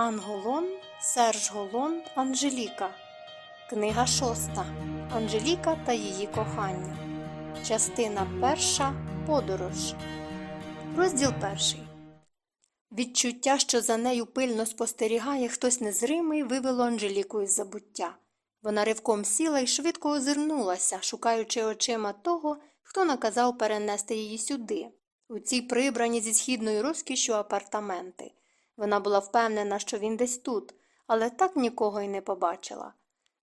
Анголон, Серж Голон, Анжеліка. Книга шоста. Анжеліка та її кохання. Частина перша. Подорож. Розділ перший. Відчуття, що за нею пильно спостерігає хтось незримий, вивело Анжеліку із забуття. Вона ривком сіла і швидко озирнулася, шукаючи очима того, хто наказав перенести її сюди, у ці прибрані зі східною розкішю апартаменти. Вона була впевнена, що він десь тут, але так нікого й не побачила.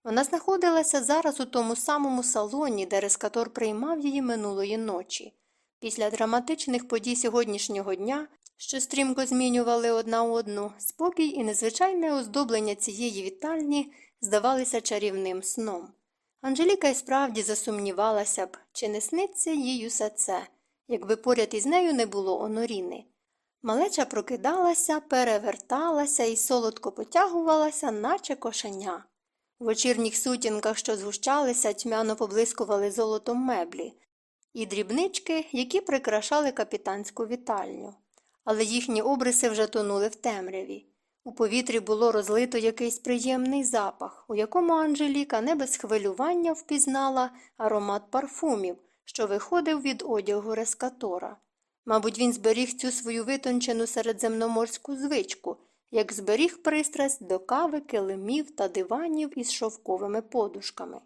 Вона знаходилася зараз у тому самому салоні, де рескатор приймав її минулої ночі. Після драматичних подій сьогоднішнього дня, що стрімко змінювали одна одну, спокій і незвичайне оздоблення цієї вітальні здавалися чарівним сном. Анжеліка й справді засумнівалася б, чи не сниться їй усе це, якби поряд із нею не було оноріни. Малеча прокидалася, переверталася і солодко потягувалася, наче кошеня. В вечірніх сутінках, що згущалися, тьмяно поблискували золотом меблі, і дрібнички, які прикрашали капітанську вітальню. Але їхні обриси вже тонули в темряві. У повітрі було розлито якийсь приємний запах, у якому Анжеліка не без хвилювання впізнала аромат парфумів, що виходив від одягу рескатора. Мабуть, він зберіг цю свою витончену середземноморську звичку, як зберіг пристрасть до кави, килимів та диванів із шовковими подушками.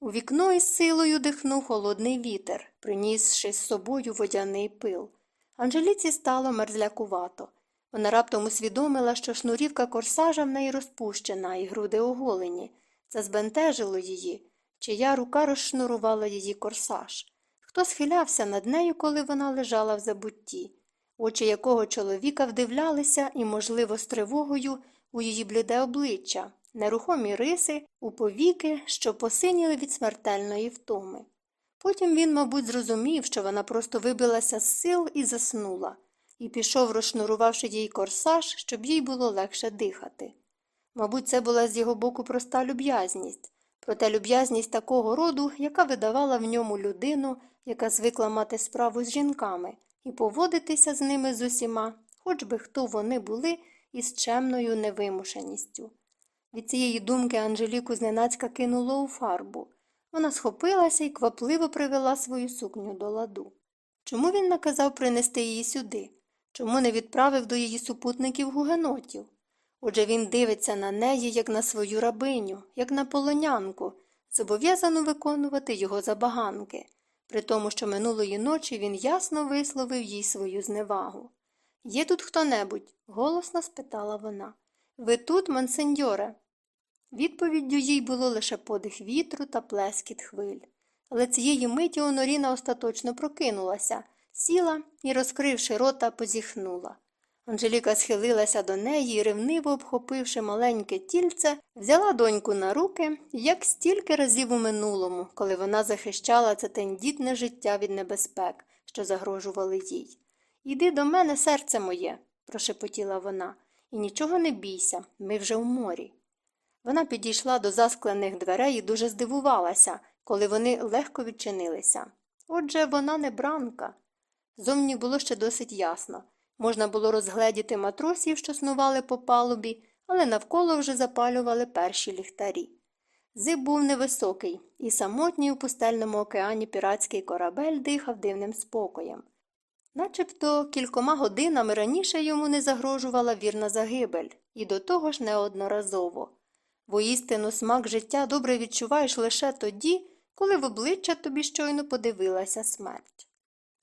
У вікно із силою дихнув холодний вітер, принісши з собою водяний пил. Анжеліці стало мерзлякувато. Вона раптом усвідомила, що шнурівка корсажа в неї розпущена і груди оголені. Це збентежило її, чия рука розшнурувала її корсаж. Хто схилявся над нею, коли вона лежала в забутті, очі якого чоловіка вдивлялися і, можливо, з тривогою у її бліде обличчя, нерухомі риси, у повіки, що посиніли від смертельної втоми. Потім він, мабуть, зрозумів, що вона просто вибилася з сил і заснула, і пішов, розшнурувавши їй корсаж, щоб їй було легше дихати. Мабуть, це була з його боку проста люб'язність, проте люб'язність такого роду, яка видавала в ньому людину, яка звикла мати справу з жінками, і поводитися з ними з усіма, хоч би хто вони були, із чемною невимушеністю. Від цієї думки Анжеліку зненацька кинуло у фарбу. Вона схопилася і квапливо привела свою сукню до ладу. Чому він наказав принести її сюди? Чому не відправив до її супутників гугенотів? Отже він дивиться на неї, як на свою рабиню, як на полонянку, зобов'язану виконувати його забаганки, при тому, що минулої ночі він ясно висловив їй свою зневагу. Є тут хто небудь? голосно спитала вона. Ви тут, монсеньоре? Відповіддю їй було лише подих вітру та плескіт хвиль. Але цієї миті Оноріна остаточно прокинулася, сіла і, розкривши рота, позіхнула. Анжеліка схилилася до неї ревниво обхопивши маленьке тільце, взяла доньку на руки, як стільки разів у минулому, коли вона захищала це тендітне життя від небезпек, що загрожували їй. Іди до мене, серце моє, прошепотіла вона, і нічого не бійся, ми вже у морі. Вона підійшла до засклених дверей і дуже здивувалася, коли вони легко відчинилися. Отже, вона не бранка. Зовні було ще досить ясно. Можна було розгледіти матросів, що снували по палубі, але навколо вже запалювали перші ліхтарі. Зиб був невисокий, і самотній у пустельному океані піратський корабель дихав дивним спокоєм. Начебто кількома годинами раніше йому не загрожувала вірна загибель, і до того ж неодноразово. Воістину смак життя добре відчуваєш лише тоді, коли в обличчя тобі щойно подивилася смерть.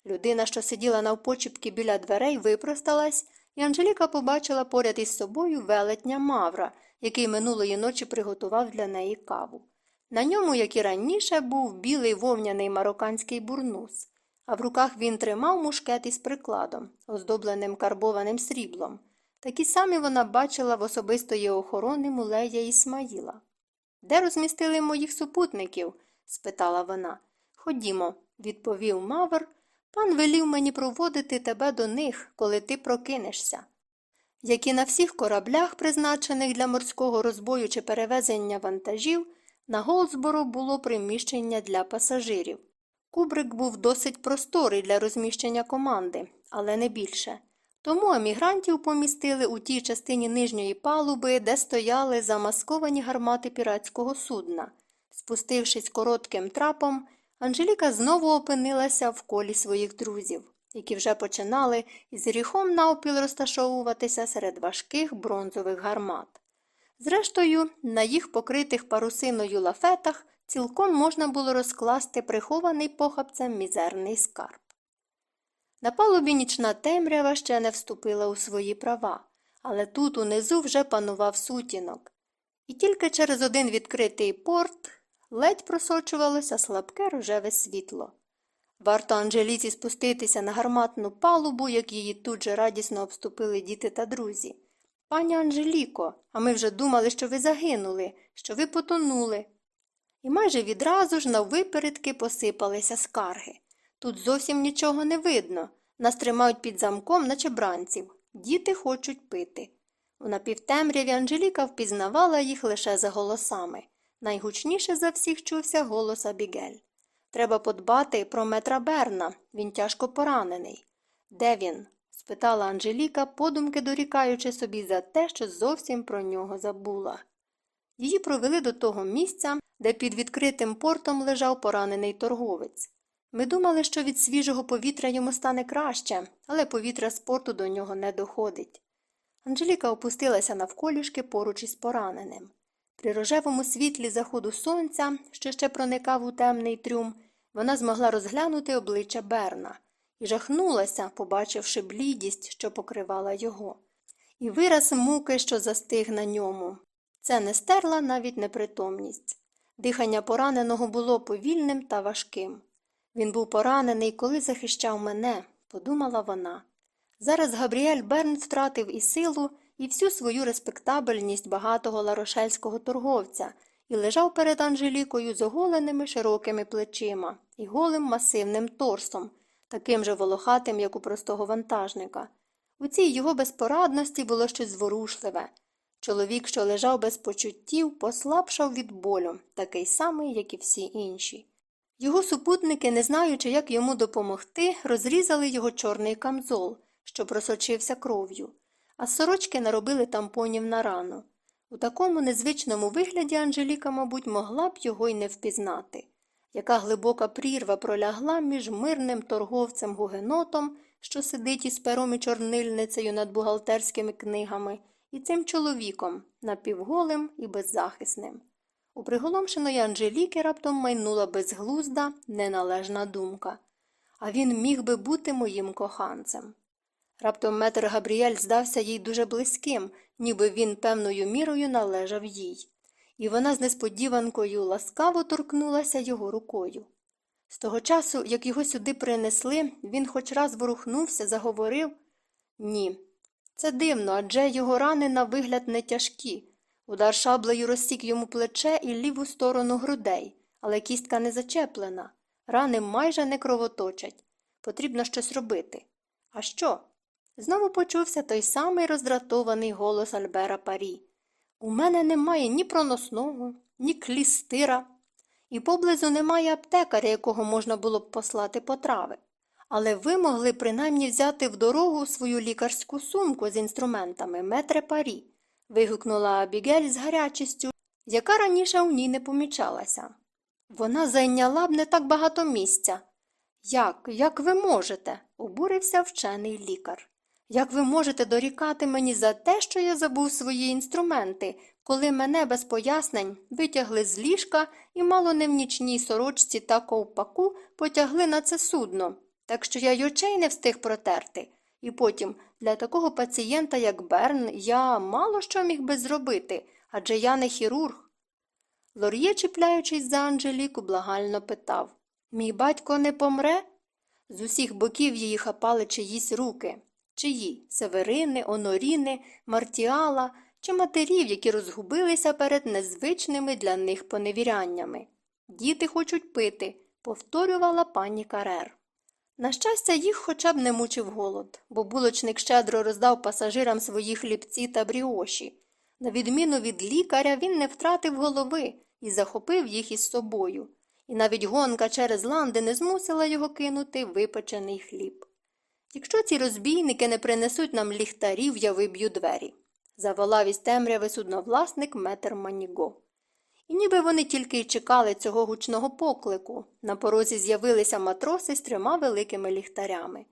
Людина, що сиділа навпочіпки біля дверей, випросталась, і Анжеліка побачила поряд із собою велетня Мавра, який минулої ночі приготував для неї каву. На ньому, як і раніше, був білий вовняний марокканський бурнус, а в руках він тримав мушкет із прикладом, оздобленим карбованим сріблом. Такі самі вона бачила в особистої охорони мулея Ісмаїла. Де розмістили моїх супутників? спитала вона. Ходімо, відповів Мавр. Пан велів мені проводити тебе до них, коли ти прокинешся. Як і на всіх кораблях, призначених для морського розбою чи перевезення вантажів, на Голдсборо було приміщення для пасажирів. Кубрик був досить просторий для розміщення команди, але не більше. Тому емігрантів помістили у тій частині нижньої палуби, де стояли замасковані гармати піратського судна. Спустившись коротким трапом, Анжеліка знову опинилася в колі своїх друзів, які вже починали із гріхом навпіл розташовуватися серед важких бронзових гармат. Зрештою, на їх покритих парусиною лафетах цілком можна було розкласти прихований похапцем мізерний скарб. На палубі нічна темрява ще не вступила у свої права, але тут унизу вже панував сутінок. І тільки через один відкритий порт ледь просочувалося слабке рожеве світло. Варто Анжеліці спуститися на гарматну палубу, як її тут же радісно обступили діти та друзі. Пані Анжеліко, а ми вже думали, що ви загинули, що ви потонули. І майже відразу ж наввипередки посипалися скарги. Тут зовсім нічого не видно. Нас тримають під замком, наче бранців. Діти хочуть пити. У напівтемряві Анжеліка впізнавала їх лише за голосами. Найгучніше за всіх чувся голос Абігель. Треба подбати про метра Берна, він тяжко поранений. Де він? спитала Анжеліка, подумки дорікаючи собі за те, що зовсім про нього забула. Її провели до того місця, де під відкритим портом лежав поранений торговець. Ми думали, що від свіжого повітря йому стане краще, але повітря з порту до нього не доходить. Анжеліка опустилася навколішки поруч із пораненим. При рожевому світлі заходу сонця, що ще проникав у темний трюм, вона змогла розглянути обличчя Берна і жахнулася, побачивши блідість, що покривала його, і вираз муки, що застиг на ньому. Це не стерла навіть непритомність. Дихання пораненого було повільним та важким. Він був поранений, коли захищав мене, подумала вона. Зараз Габріель Берн втратив і силу, і всю свою респектабельність багатого ларошельського торговця і лежав перед Анжелікою з оголеними широкими плечима і голим масивним торсом, таким же волохатим, як у простого вантажника. У цій його безпорадності було щось зворушливе. Чоловік, що лежав без почуттів, послабшав від болю, такий самий, як і всі інші. Його супутники, не знаючи, як йому допомогти, розрізали його чорний камзол, що просочився кров'ю, а сорочки наробили тампонів на рану. У такому незвичному вигляді Анжеліка, мабуть, могла б його й не впізнати. Яка глибока прірва пролягла між мирним торговцем гугенотом, що сидить із пером і чорнильницею над бухгалтерськими книгами, і цим чоловіком, напівголим і беззахисним. У приголомшеної Анжеліки раптом майнула безглузда, неналежна думка. А він міг би бути моїм коханцем. Раптом метр Габріель здався їй дуже близьким, ніби він певною мірою належав їй, і вона з несподіванкою ласкаво торкнулася його рукою. З того часу, як його сюди принесли, він хоч раз ворухнувся, заговорив ні. Це дивно, адже його рани на вигляд не тяжкі. Удар шаблею розсік йому плече і ліву сторону грудей, але кістка не зачеплена. Рани майже не кровоточать. Потрібно щось робити. А що? Знову почувся той самий роздратований голос Альбера Парі. У мене немає ні проносного, ні клістира, і поблизу немає аптекаря, якого можна було б послати по трави. Але ви могли принаймні взяти в дорогу свою лікарську сумку з інструментами метре парі вигукнула Абігель з гарячістю, яка раніше у ній не помічалася. Вона зайняла б не так багато місця. Як, як ви можете? обурився вчений лікар. Як ви можете дорікати мені за те, що я забув свої інструменти, коли мене без пояснень витягли з ліжка і мало не в нічній сорочці та ковпаку потягли на це судно, так що я й очей не встиг протерти. І потім для такого пацієнта, як Берн, я мало що міг би зробити, адже я не хірург. Лор'є, чіпляючись за Анжеліку, благально питав Мій батько не помре? З усіх боків її хапали чиїсь руки. Чиї Северини, Оноріни, Мартіала чи матерів, які розгубилися перед незвичними для них поневіряннями. Діти хочуть пити, повторювала пані Карер. На щастя, їх хоча б не мучив голод, бо булочник щедро роздав пасажирам свої хлібці та бріоші. На відміну від лікаря, він не втратив голови і захопив їх із собою, і навіть гонка через ланди не змусила його кинути випечений хліб. Якщо ці розбійники не принесуть нам ліхтарів, я виб'ю двері, заволав із темряви судновласник метр Маніго. І ніби вони тільки й чекали цього гучного поклику. На порозі з'явилися матроси з трьома великими ліхтарями.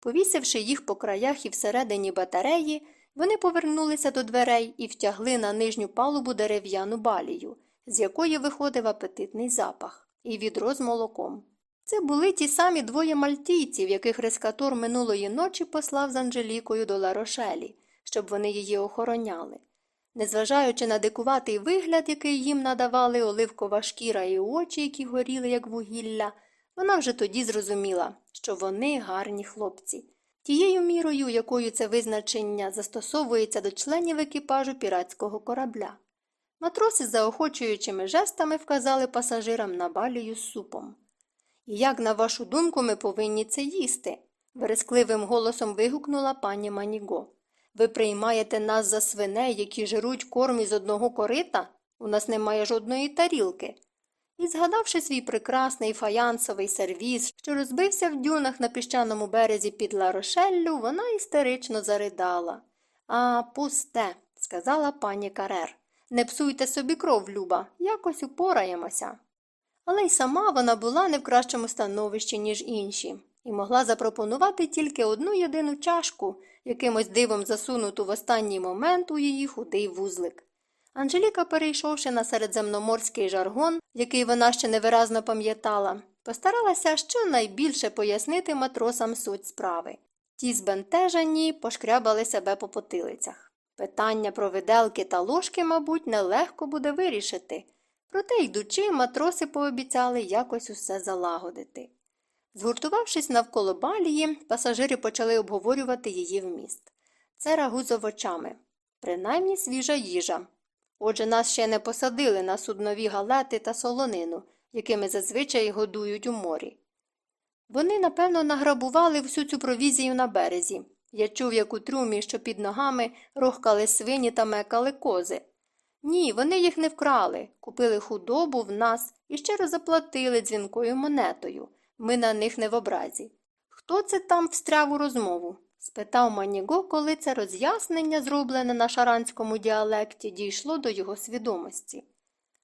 Повісивши їх по краях і всередині батареї, вони повернулися до дверей і втягли на нижню палубу дерев'яну балію, з якої виходив апетитний запах, і відро з молоком. Це були ті самі двоє мальтійців, яких рескатор минулої ночі послав з Анжелікою до Ларошелі, щоб вони її охороняли. Незважаючи на дикуватий вигляд, який їм надавали оливкова шкіра і очі, які горіли, як вугілля, вона вже тоді зрозуміла, що вони гарні хлопці. Тією мірою, якою це визначення застосовується до членів екіпажу піратського корабля. Матроси заохочуючими жестами вказали пасажирам на балію з супом. І як, на вашу думку, ми повинні це їсти? верескливим голосом вигукнула пані Маніго. Ви приймаєте нас за свиней, які жируть корм із одного корита? У нас немає жодної тарілки. І, згадавши свій прекрасний фаянсовий сервіз, що розбився в дюнах на піщаному березі під Ларошеллю, вона істерично заридала. А, пусте, сказала пані Карер. Не псуйте собі кров, Люба, якось упораємося. Але й сама вона була не в кращому становищі, ніж інші, і могла запропонувати тільки одну єдину чашку, якимось дивом засунуту в останній момент у її худий вузлик. Анжеліка, перейшовши на середземноморський жаргон, який вона ще невиразно пам'ятала, постаралася щонайбільше пояснити матросам суть справи. Ті збентежені пошкрябали себе по потилицях. Питання про виделки та ложки, мабуть, нелегко буде вирішити. Проте, йдучи, матроси пообіцяли якось усе залагодити. Згуртувавшись навколо балії, пасажири почали обговорювати її вміст. Це рагу з овочами, принаймні свіжа їжа. Отже, нас ще не посадили на суднові галети та солонину, якими зазвичай годують у морі. Вони, напевно, награбували всю цю провізію на березі. Я чув, як у трюмі, що під ногами рохкали свині та мекали кози. Ні, вони їх не вкрали, купили худобу в нас і щиро заплатили дзвінкою монетою. Ми на них не в образі. Хто це там встряв у розмову? спитав Маніго, коли це роз'яснення, зроблене на шаранському діалекті, дійшло до його свідомості.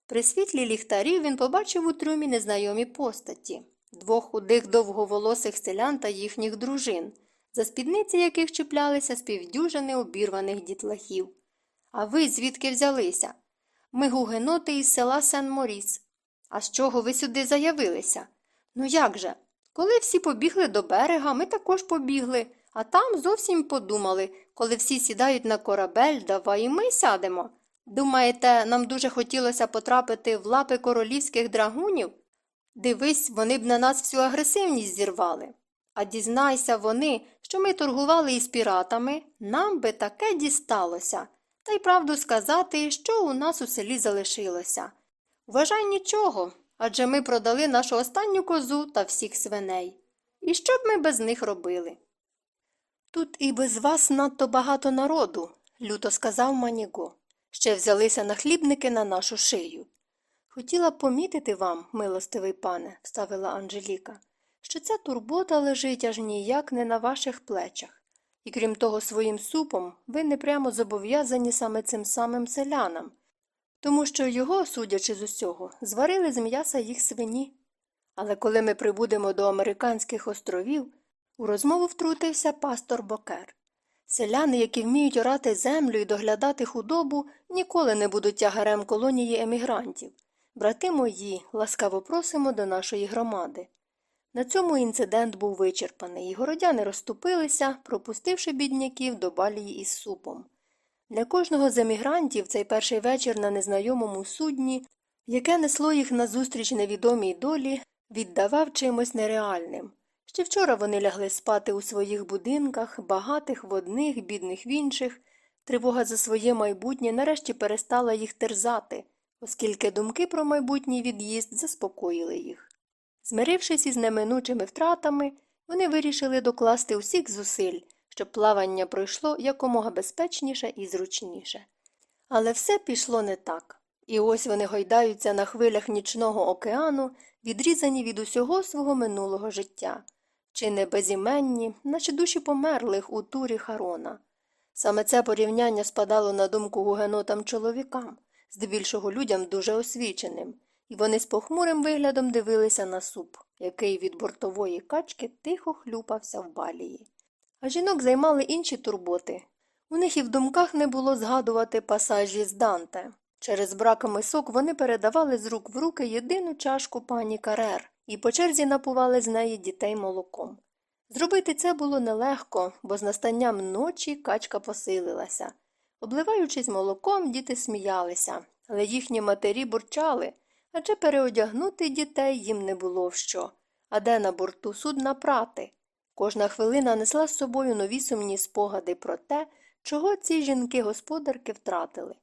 При світлі ліхтарів він побачив у трюмі незнайомі постаті двох худих довговолосих селян та їхніх дружин, за спідниці яких чіплялися співдюжини обірваних дітлахів. А ви звідки взялися? Ми гугеноти із села Сен-Моріс. А з чого ви сюди заявилися? Ну як же? Коли всі побігли до берега, ми також побігли, а там зовсім подумали, коли всі сідають на корабель, давай і ми сядемо. Думаєте, нам дуже хотілося потрапити в лапи королівських драгунів? Дивись, вони б на нас всю агресивність зірвали. А дізнайся вони, що ми торгували із піратами, нам би таке дісталося. Та й правду сказати, що у нас у селі залишилося. Вважай нічого, адже ми продали нашу останню козу та всіх свиней. І що б ми без них робили? Тут і без вас надто багато народу, люто сказав Маніго. Ще взялися нахлібники на нашу шию. Хотіла помітити вам, милостивий пане, вставила Анжеліка, що ця турбота лежить аж ніяк не на ваших плечах. І крім того, своїм супом ви не прямо зобов'язані саме цим самим селянам, тому що його, судячи з усього, зварили з м'яса їх свині. Але коли ми прибудемо до американських островів, у розмову втрутився пастор Бокер. Селяни, які вміють орати землю і доглядати худобу, ніколи не будуть тягарем колонії емігрантів. Брати мої, ласкаво просимо до нашої громади. На цьому інцидент був вичерпаний, і городяни розступилися, пропустивши бідняків до балії із супом. Для кожного з емігрантів цей перший вечір на незнайомому судні, яке несло їх назустріч невідомій долі, віддавав чимось нереальним. Ще вчора вони лягли спати у своїх будинках, багатих в одних, бідних в інших. Тривога за своє майбутнє нарешті перестала їх терзати, оскільки думки про майбутній від'їзд заспокоїли їх. Змирившись із неминучими втратами, вони вирішили докласти усіх зусиль, щоб плавання пройшло якомога безпечніше і зручніше. Але все пішло не так. І ось вони гойдаються на хвилях нічного океану, відрізані від усього свого минулого життя. чи не безіменні, наче душі померлих у турі Харона. Саме це порівняння спадало на думку гугенотам чоловікам, здебільшого людям дуже освіченим, і вони з похмурим виглядом дивилися на суп, який від бортової качки тихо хлюпався в балії. А жінок займали інші турботи. У них і в думках не було згадувати пасажі з Данте. Через брак мисок вони передавали з рук в руки єдину чашку пані Карер і по черзі напували з неї дітей молоком. Зробити це було нелегко, бо з настанням ночі качка посилилася. Обливаючись молоком, діти сміялися, але їхні матері бурчали, адже переодягнути дітей їм не було в що. А де на борту судна прати? Кожна хвилина несла з собою нові сумні спогади про те, чого ці жінки-господарки втратили.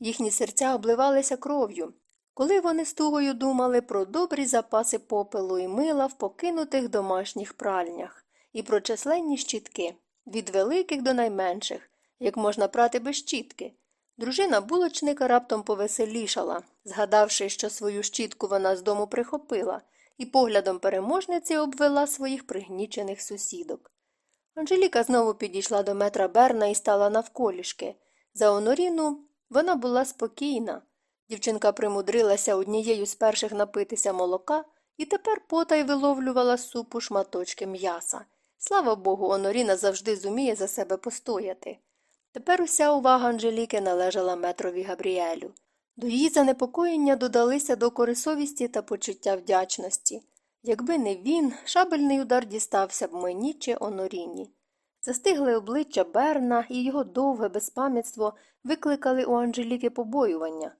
Їхні серця обливалися кров'ю, коли вони з тугою думали про добрі запаси попелу і мила в покинутих домашніх пральнях, і про численні щітки, від великих до найменших, як можна прати без щітки. Дружина булочника раптом повеселішала, згадавши, що свою щітку вона з дому прихопила, і поглядом переможниці обвела своїх пригнічених сусідок. Анжеліка знову підійшла до метра Берна і стала навколішки. За Оноріну вона була спокійна. Дівчинка примудрилася однією з перших напитися молока і тепер потай виловлювала супу шматочки м'яса. Слава Богу, Оноріна завжди зуміє за себе постояти. Тепер уся увага Анжеліки належала метрові Габріелю. До її занепокоєння додалися докори совісті та почуття вдячності. Якби не він, шабельний удар дістався б мені чи Оноріні. Застигли обличчя Берна і його довге безпам'ятство викликали у Анжеліки побоювання.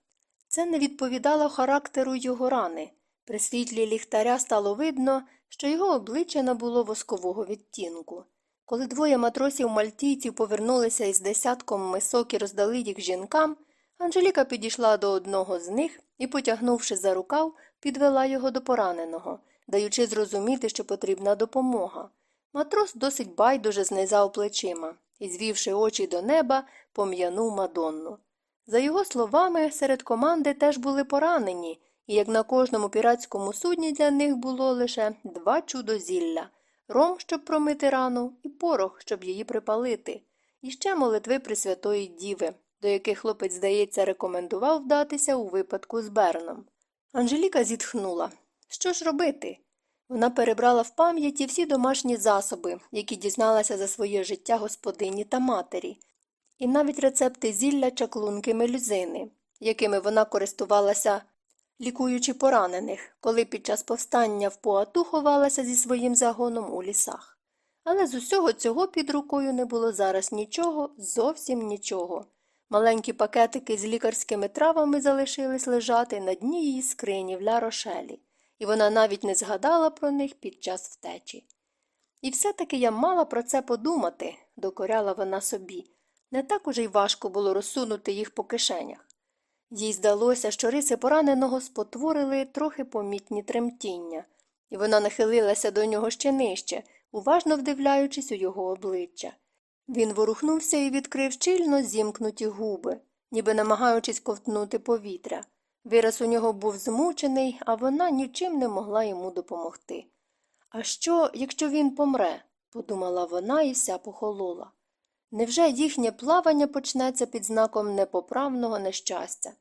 Це не відповідало характеру його рани. При світлі ліхтаря стало видно, що його обличчя набуло воскового відтінку. Коли двоє матросів мальтійців повернулися із десятком мисок і роздали їх жінкам, Анжеліка підійшла до одного з них і, потягнувши за рукав, підвела його до пораненого, даючи зрозуміти, що потрібна допомога. Матрос досить байдуже знизав плечима і, звівши очі до неба, пом'янув мадонну. За його словами, серед команди теж були поранені, і як на кожному піратському судні для них було лише два чудозілля ром, щоб промити рану, і порох, щоб її припалити, і ще молитви Пресвятої Діви, до яких хлопець, здається, рекомендував вдатися у випадку з Берном. Анжеліка зітхнула. Що ж робити? Вона перебрала в пам'яті всі домашні засоби, які дізналася за своє життя господині та матері, і навіть рецепти зілля чаклунки мелюзини, якими вона користувалася, лікуючи поранених, коли під час повстання в поату ховалася зі своїм загоном у лісах. Але з усього цього під рукою не було зараз нічого, зовсім нічого. Маленькі пакетики з лікарськими травами залишились лежати на дні її скрині в ля рошелі, і вона навіть не згадала про них під час втечі. І все таки я мала про це подумати, докоряла вона собі. Не так уже й важко було розсунути їх по кишенях. Їй здалося, що риси пораненого спотворили трохи помітні тремтіння, і вона нахилилася до нього ще нижче, уважно вдивляючись у його обличчя. Він ворухнувся і відкрив щільно зімкнуті губи, ніби намагаючись ковтнути повітря. Вираз у нього був змучений, а вона нічим не могла йому допомогти. А що, якщо він помре? подумала вона і вся похолола. Невже їхнє плавання почнеться під знаком непоправного нещастя?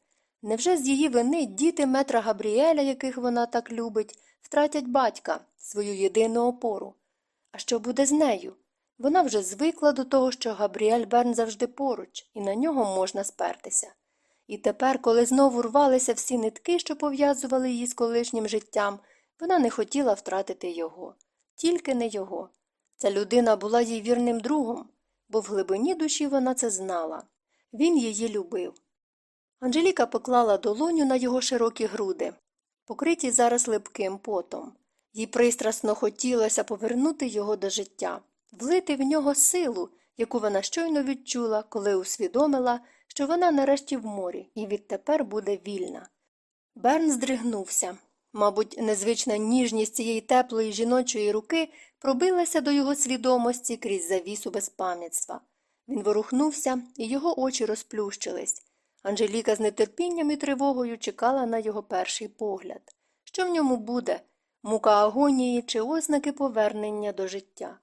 Невже з її вини діти метра Габріеля, яких вона так любить, втратять батька, свою єдину опору? А що буде з нею? Вона вже звикла до того, що Габріель Берн завжди поруч, і на нього можна спертися. І тепер, коли знову рвалися всі нитки, що пов'язували її з колишнім життям, вона не хотіла втратити його, тільки не його. Ця людина була їй вірним другом, бо в глибині душі вона це знала. Він її любив. Анжеліка поклала долоню на його широкі груди, покриті зараз липким потом. Їй пристрасно хотілося повернути його до життя, влити в нього силу, яку вона щойно відчула, коли усвідомила, що вона нарешті в морі і відтепер буде вільна. Берн здригнувся. Мабуть, незвична ніжність цієї теплої жіночої руки пробилася до його свідомості крізь завісу безпам'ятства. Він ворухнувся, і його очі розплющились. Анжеліка з нетерпінням і тривогою чекала на його перший погляд. Що в ньому буде? мука агонії чи ознаки повернення до життя.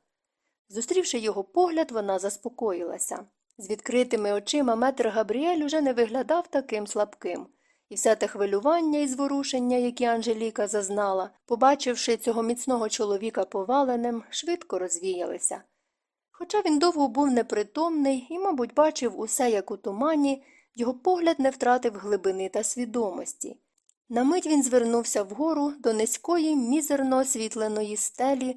Зустрівши його погляд, вона заспокоїлася. З відкритими очима метр Габріель уже не виглядав таким слабким, і все те хвилювання і зворушення, які Анжеліка зазнала, побачивши цього міцного чоловіка поваленим, швидко розвіялися. Хоча він довго був непритомний і, мабуть, бачив усе як у тумані, його погляд не втратив глибини та свідомості. На мить він звернувся вгору до низької, мізерно освітленої стелі,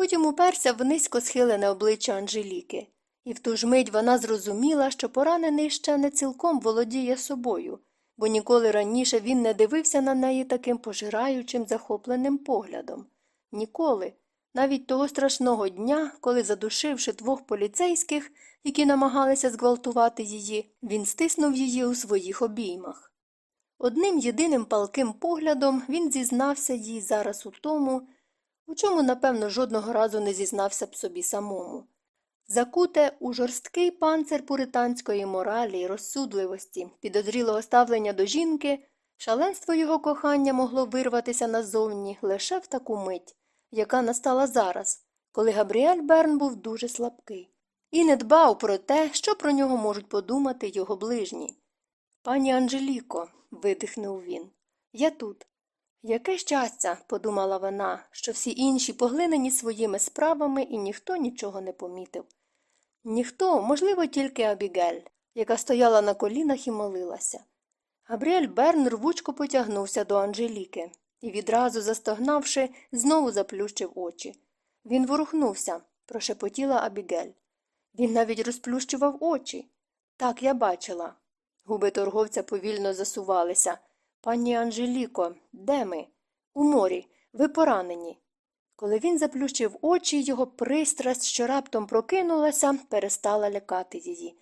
потім уперся в низько схилене обличчя Анжеліки, і в ту ж мить вона зрозуміла, що поранений ще не цілком володіє собою, бо ніколи раніше він не дивився на неї таким пожираючим, захопленим поглядом. Ніколи, навіть того страшного дня, коли, задушивши двох поліцейських, які намагалися зґвалтувати її, він стиснув її у своїх обіймах. Одним єдиним палким поглядом він зізнався їй зараз у тому, у чому, напевно, жодного разу не зізнався б собі самому. Закуте у жорсткий панцир пуританської моралі й розсудливості, підозрілого ставлення до жінки, шаленство його кохання могло вирватися назовні лише в таку мить, яка настала зараз, коли Габріель Берн був дуже слабкий, і не дбав про те, що про нього можуть подумати його ближні. Пані Анжеліко, видихнув він, я тут. Яке щастя, подумала вона, що всі інші поглинені своїми справами і ніхто нічого не помітив. Ніхто, можливо, тільки Абігель, яка стояла на колінах і молилася. Габріель Берн рвучко потягнувся до Анжеліки і, відразу застогнавши, знову заплющив очі. Він ворухнувся, прошепотіла Абігель. Він навіть розплющував очі. Так, я бачила. Губи торговця повільно засувалися. Пані Анжеліко, де ми? У морі. Ви поранені. Коли він заплющив очі, його пристрасть, що раптом прокинулася, перестала лякати її.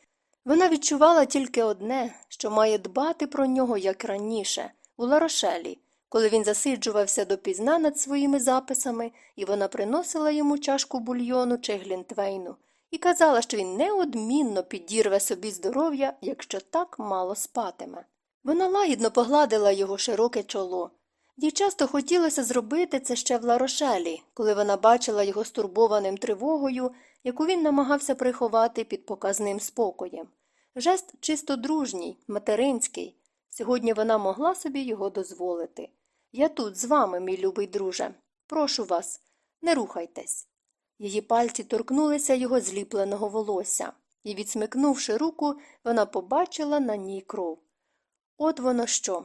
Вона відчувала тільки одне, що має дбати про нього, як раніше, у Ларошелі, коли він засиджувався допізна над своїми записами, і вона приносила йому чашку бульйону чи глінтвейну, і казала, що він неодмінно підірве собі здоров'я, якщо так мало спатиме. Вона лагідно погладила його широке чоло. Їй часто хотілося зробити це ще в Ларошелі, коли вона бачила його стурбованим тривогою, яку він намагався приховати під показним спокоєм. Жест чисто дружній, материнський. Сьогодні вона могла собі його дозволити. Я тут з вами, мій любий друже. Прошу вас, не рухайтесь. Її пальці торкнулися його зліпленого волосся, і, відсмикнувши руку, вона побачила на ній кров. От воно що.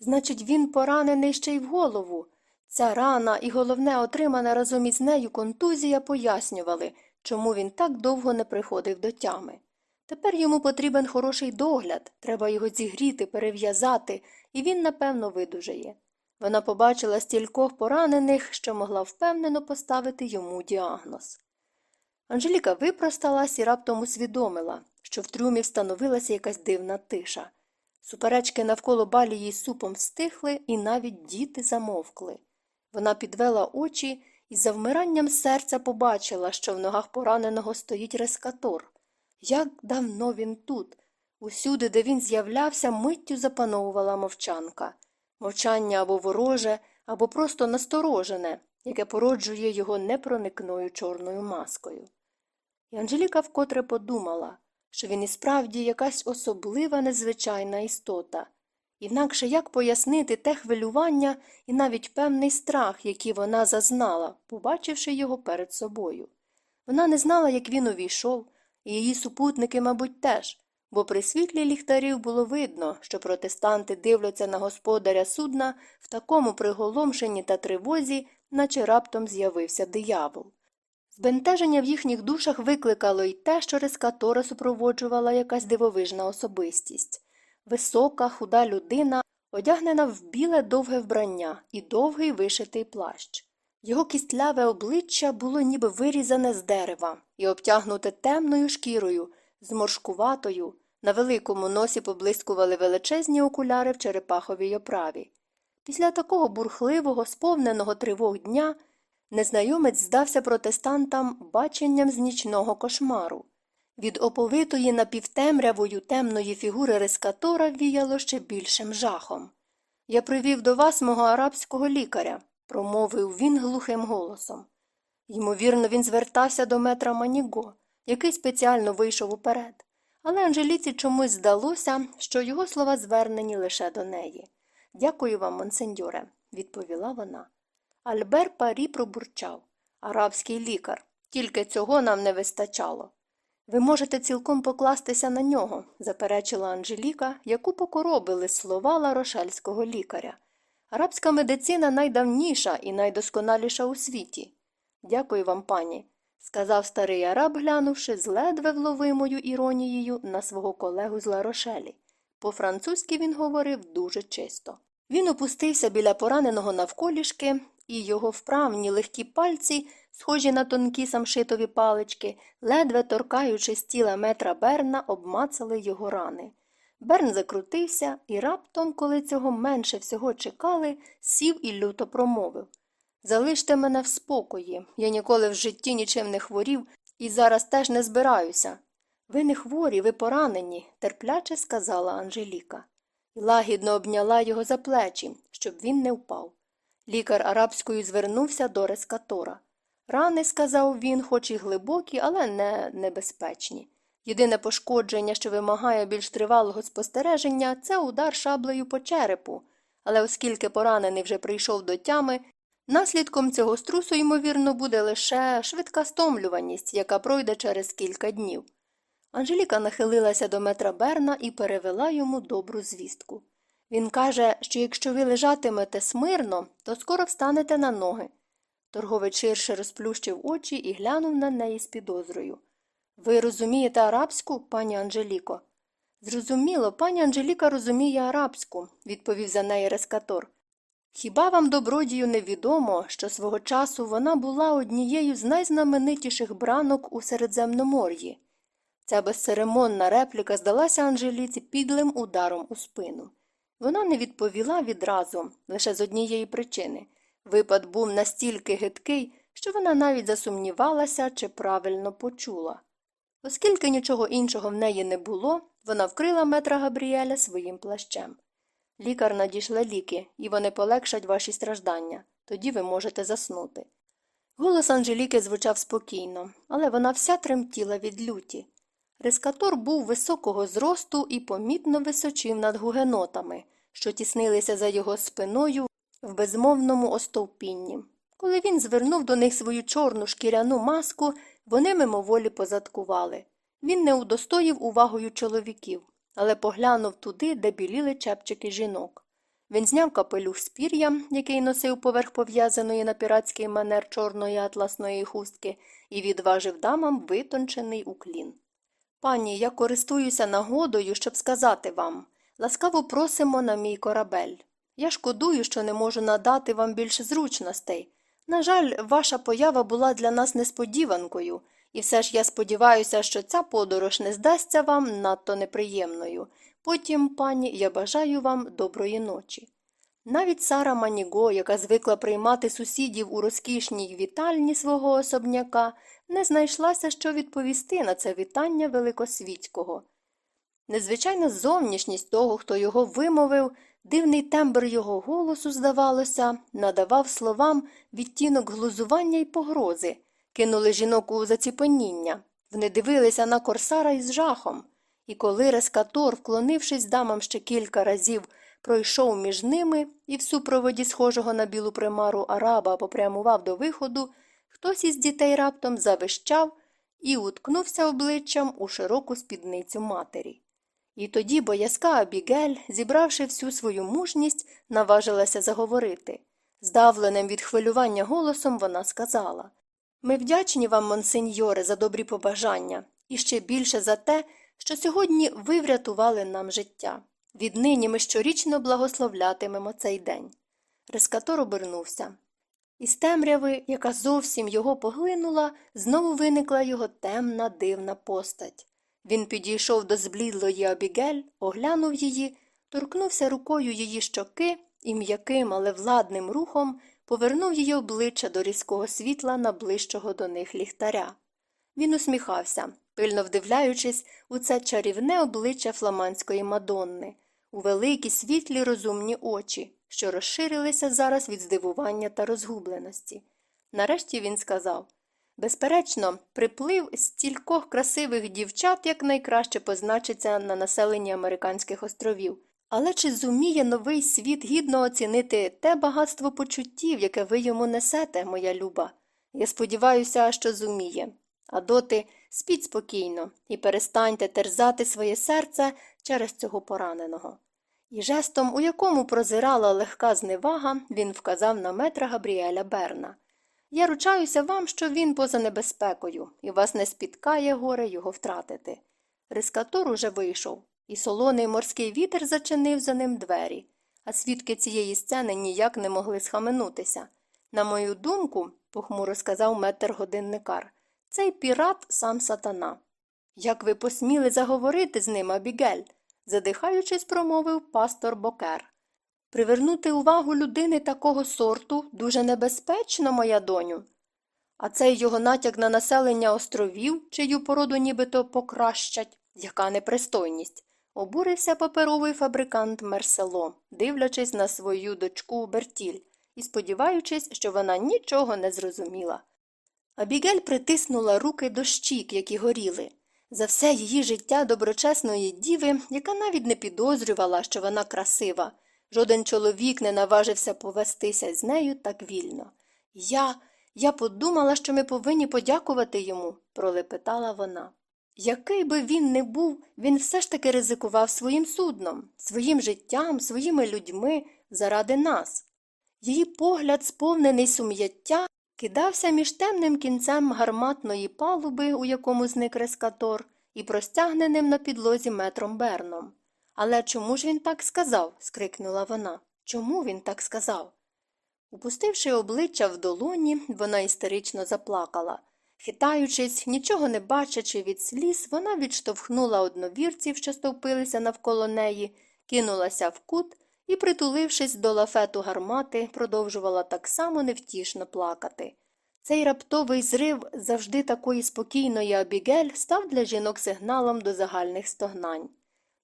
Значить, він поранений ще й в голову. Ця рана і головне отримана разом із нею контузія пояснювали, чому він так довго не приходив до тями. Тепер йому потрібен хороший догляд, треба його зігріти, перев'язати, і він, напевно, видужає. Вона побачила стількох поранених, що могла впевнено поставити йому діагноз. Анжеліка випросталась і раптом усвідомила, що в трюмі встановилася якась дивна тиша. Суперечки навколо балії з супом стихли, і навіть діти замовкли. Вона підвела очі і за вмиранням серця побачила, що в ногах пораненого стоїть рескатор. Як давно він тут. Усюди, де він з'являвся, миттю запановувала мовчанка. Мовчання або вороже, або просто насторожене, яке породжує його непроникною чорною маскою. І Анжеліка вкотре подумала що він і справді якась особлива незвичайна істота. Інакше як пояснити те хвилювання і навіть певний страх, який вона зазнала, побачивши його перед собою. Вона не знала, як він увійшов, і її супутники, мабуть, теж, бо при світлі ліхтарів було видно, що протестанти дивляться на господаря судна в такому приголомшенні та тривозі, наче раптом з'явився диявол. Збентеження в їхніх душах викликало й те, що Рескатора супроводжувала якась дивовижна особистість висока, худа людина, одягнена в біле довге вбрання і довгий вишитий плащ. Його кістляве обличчя було ніби вирізане з дерева і обтягнуте темною шкірою, зморшкуватою, на великому носі поблискували величезні окуляри в черепаховій оправі. Після такого бурхливого, сповненого тривог дня Незнайомець здався протестантам баченням з нічного кошмару. Від оповитої напівтемрявою темної фігури рескатора віяло ще більшим жахом. Я привів до вас мого арабського лікаря, промовив він глухим голосом. Ймовірно, він звертався до метра Маніго, який спеціально вийшов уперед, але Анжеліці чомусь здалося, що його слова звернені лише до неї. Дякую вам, монсеньоре, відповіла вона. Альбер Парі пробурчав арабський лікар. Тільки цього нам не вистачало. Ви можете цілком покластися на нього, заперечила Анжеліка, яку покоробили слова ларошельського лікаря. Арабська медицина найдавніша і найдосконаліша у світі. Дякую вам, пані, сказав старий араб, глянувши з ледве вловимою іронією на свого колегу з Ларошелі. По-французьки він говорив дуже чисто. Він опустився біля пораненого навколішки, і його вправні легкі пальці, схожі на тонкі самшитові палички, ледве торкаючи тіла метра Берна, обмацали його рани. Берн закрутився і раптом, коли цього менше всього чекали, сів і люто промовив Залиште мене в спокої. Я ніколи в житті нічим не хворів і зараз теж не збираюся. Ви не хворі, ви поранені, терпляче сказала Анжеліка. Лагідно обняла його за плечі, щоб він не впав. Лікар арабською звернувся до рескатора. Рани, сказав він, хоч і глибокі, але не небезпечні. Єдине пошкодження, що вимагає більш тривалого спостереження, це удар шаблею по черепу, але оскільки поранений вже прийшов до тями, наслідком цього струсу, ймовірно, буде лише швидка стомлюваність, яка пройде через кілька днів. Анжеліка нахилилася до метра Берна і перевела йому добру звістку. Він каже, що якщо ви лежатимете смирно, то скоро встанете на ноги. Торговець ширше розплющив очі і глянув на неї з підозрою. Ви розумієте арабську, пані Анжеліко? Зрозуміло, пані Анжеліка розуміє арабську, відповів за неї рескатор. Хіба вам, добродію, невідомо, що свого часу вона була однією з найзнаменитіших бранок у Середземномор'ї? Ця безцеремонна репліка здалася Анжеліці підлим ударом у спину. Вона не відповіла відразу, лише з однієї причини. Випад був настільки гидкий, що вона навіть засумнівалася, чи правильно почула. Оскільки нічого іншого в неї не було, вона вкрила метра Габріеля своїм плащем. Лікар надійшли ліки, і вони полегшать ваші страждання. Тоді ви можете заснути. Голос Анжеліки звучав спокійно, але вона вся тремтіла від люті. Рескатор був високого зросту і помітно височив над гугенотами, що тіснилися за його спиною в безмовному остовпінні. Коли він звернув до них свою чорну шкіряну маску, вони мимоволі позадкували. Він не удостоїв увагою чоловіків, але поглянув туди, де біліли чепчики жінок. Він зняв капелюх з пір'я, який носив поверх пов'язаної на піратський манер чорної атласної хустки, і відважив дамам витончений уклін. Пані, я користуюся нагодою, щоб сказати вам ласкаво просимо на мій корабель. Я шкодую, що не можу надати вам більше зручностей. На жаль, ваша поява була для нас несподіванкою, і все ж я сподіваюся, що ця подорож не здасться вам надто неприємною. Потім, пані, я бажаю вам доброї ночі. Навіть Сара Маніго, яка звикла приймати сусідів у розкішній вітальні свого особняка, не знайшлася, що відповісти на це вітання Великосвітського. Незвичайна зовнішність того, хто його вимовив, дивний тембр його голосу, здавалося, надавав словам відтінок глузування й погрози, кинули жінок у заціпеніння. Вони дивилися на корсара із жахом, і коли рескатор, вклонившись дамам ще кілька разів, пройшов між ними і в супроводі схожого на білу примару араба попрямував до виходу, хтось із дітей раптом завищав і уткнувся обличчям у широку спідницю матері. І тоді боязка Абігель, зібравши всю свою мужність, наважилася заговорити. Здавленим від хвилювання голосом вона сказала Ми вдячні вам, монсеньоре, за добрі побажання, і ще більше за те, що сьогодні ви врятували нам життя. Віднині ми щорічно благословлятимемо цей день. Рескатор обернувся. Із темряви, яка зовсім його поглинула, знову виникла його темна дивна постать. Він підійшов до зблідлої Абігель, оглянув її, торкнувся рукою її щоки і м'яким, але владним рухом повернув її обличчя до різкого світла наближчого до них ліхтаря. Він усміхався, пильно вдивляючись у це чарівне обличчя фламандської мадонни, у великі світлі розумні очі, що розширилися зараз від здивування та розгубленості. Нарешті він сказав Безперечно, приплив стількох красивих дівчат якнайкраще позначиться на населенні американських островів. Але чи зуміє новий світ гідно оцінити те багатство почуттів, яке ви йому несете, моя люба? Я сподіваюся, що зуміє. А доти спіть спокійно і перестаньте терзати своє серце через цього пораненого. І жестом, у якому прозирала легка зневага, він вказав на метра Габріеля Берна. Я ручаюся вам, що він поза небезпекою, і вас не спіткає горе його втратити. Рискатор уже вийшов, і солоний морський вітер зачинив за ним двері, а свідки цієї сцени ніяк не могли схаменутися. На мою думку, похмуро сказав метр годинникар, цей пірат сам сатана. Як ви посміли заговорити з ним, Абігель? задихаючись, промовив пастор Бокер. Привернути увагу людини такого сорту дуже небезпечно, моя доню. А цей його натяк на населення островів, чию породу нібито покращать, яка непристойність, обурився паперовий фабрикант Мерсело, дивлячись на свою дочку Бертіль і сподіваючись, що вона нічого не зрозуміла. Абігель притиснула руки до щік, які горіли. За все її життя доброчесної діви, яка навіть не підозрювала, що вона красива. Жоден чоловік не наважився повестися з нею так вільно. Я, я подумала, що ми повинні подякувати йому, пролепетала вона. Який би він не був, він все ж таки ризикував своїм судном, своїм життям, своїми людьми заради нас. Її погляд, сповнений сум'яття, кидався між темним кінцем гарматної палуби, у якому зник рескатор, і простягненим на підлозі метром Берном. Але чому ж він так сказав? скрикнула вона. Чому він так сказав? Упустивши обличчя в долоні, вона істерично заплакала. Хитаючись, нічого не бачачи від сліз, вона відштовхнула одновірців, що стовпилися навколо неї, кинулася в кут і, притулившись до лафету гармати, продовжувала так само невтішно плакати. Цей раптовий зрив завжди такої спокійної Абігель став для жінок сигналом до загальних стогнань.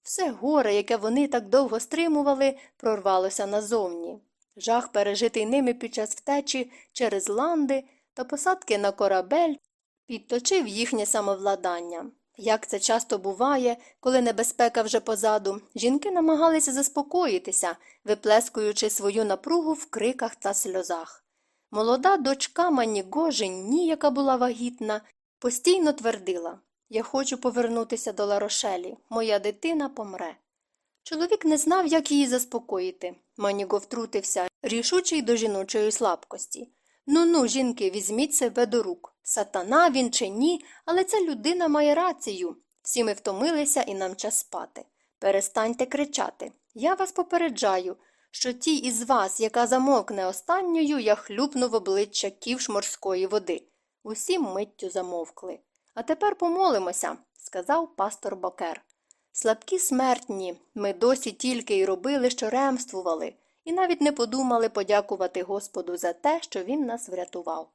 Все горе, яке вони так довго стримували, прорвалося назовні. Жах, пережитий ними під час втечі через ланди та посадки на корабель, підточив їхнє самовладання. Як це часто буває, коли небезпека вже позаду, жінки намагалися заспокоїтися, виплескуючи свою напругу в криках та сльозах. Молода дочка Маніго Женні, яка була вагітна, постійно твердила Я хочу повернутися до Ларошелі, моя дитина помре. Чоловік не знав, як її заспокоїти. Маніго втрутився, рішучий до жіночої слабкості. Ну ну, жінки, візьміть себе до рук. Сатана він чи ні, але ця людина має рацію. Всі ми втомилися і нам час спати. Перестаньте кричати. Я вас попереджаю, що тій із вас, яка замовкне останньою, я хлюпну в обличчя ківш морської води. Усі миттю замовкли. А тепер помолимося, сказав пастор Бокер. Слабкі смертні, ми досі тільки й робили, що ремствували, і навіть не подумали подякувати Господу за те, що він нас врятував.